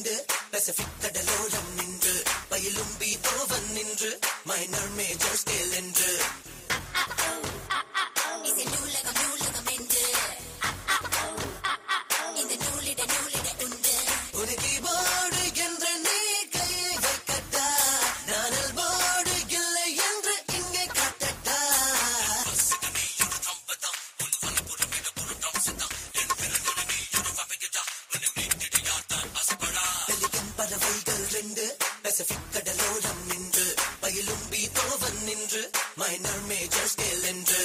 நின்று பசிபிக் கடலோரம் நின்று பயிலும் பீதோவன் நின்று மைனர் மேஜர் ஸ்கேல் என்று ரெண்டு பெசிபிக் கடலோரம் நின்று பயிலும் பீத்தோவன் நின்று மைனர் மேஜர் ஸ்கேல் என்று.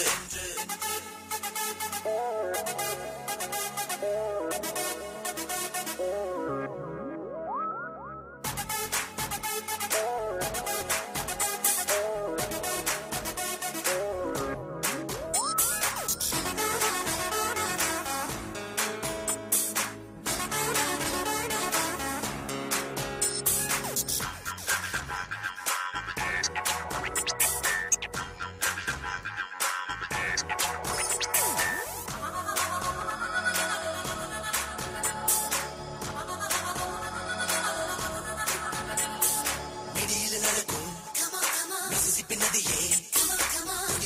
பின்னது ஏன்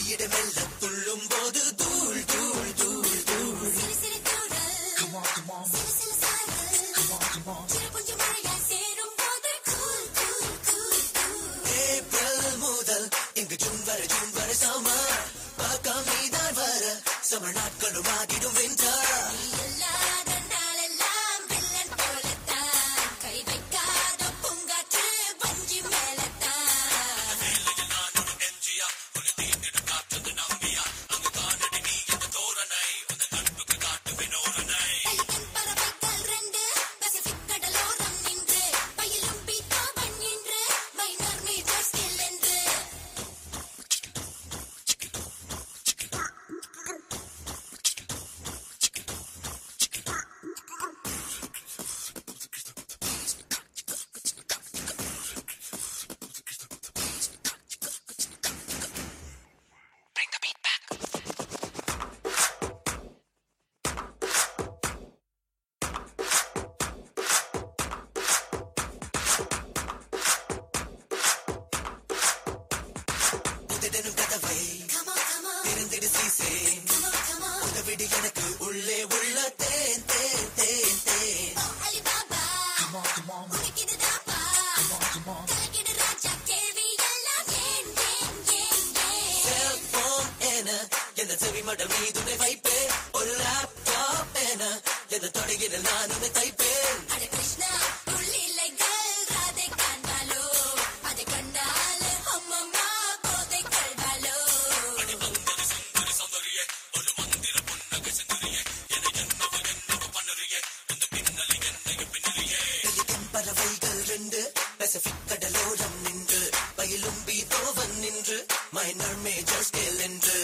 இடமெல்ல துள்ளும் போது தூள் தூள் தூள் தூள் கமா கமா கமா கமா சமர் நாட்களும் ஆகிடும் வென்றார் என்ன செவி மட்டும் மீதுனை வைப்பேன் ஒரு லேப்டாப் என என்ன தொடங்கின நான் உன்னை தைப்பேன் கிருஷ்ணா நின்று பசிபிக் கடலோரம் நின்று பயிலும் பீதோவன் நின்று மைனர் மேஜர் ஸ்கேல் என்று.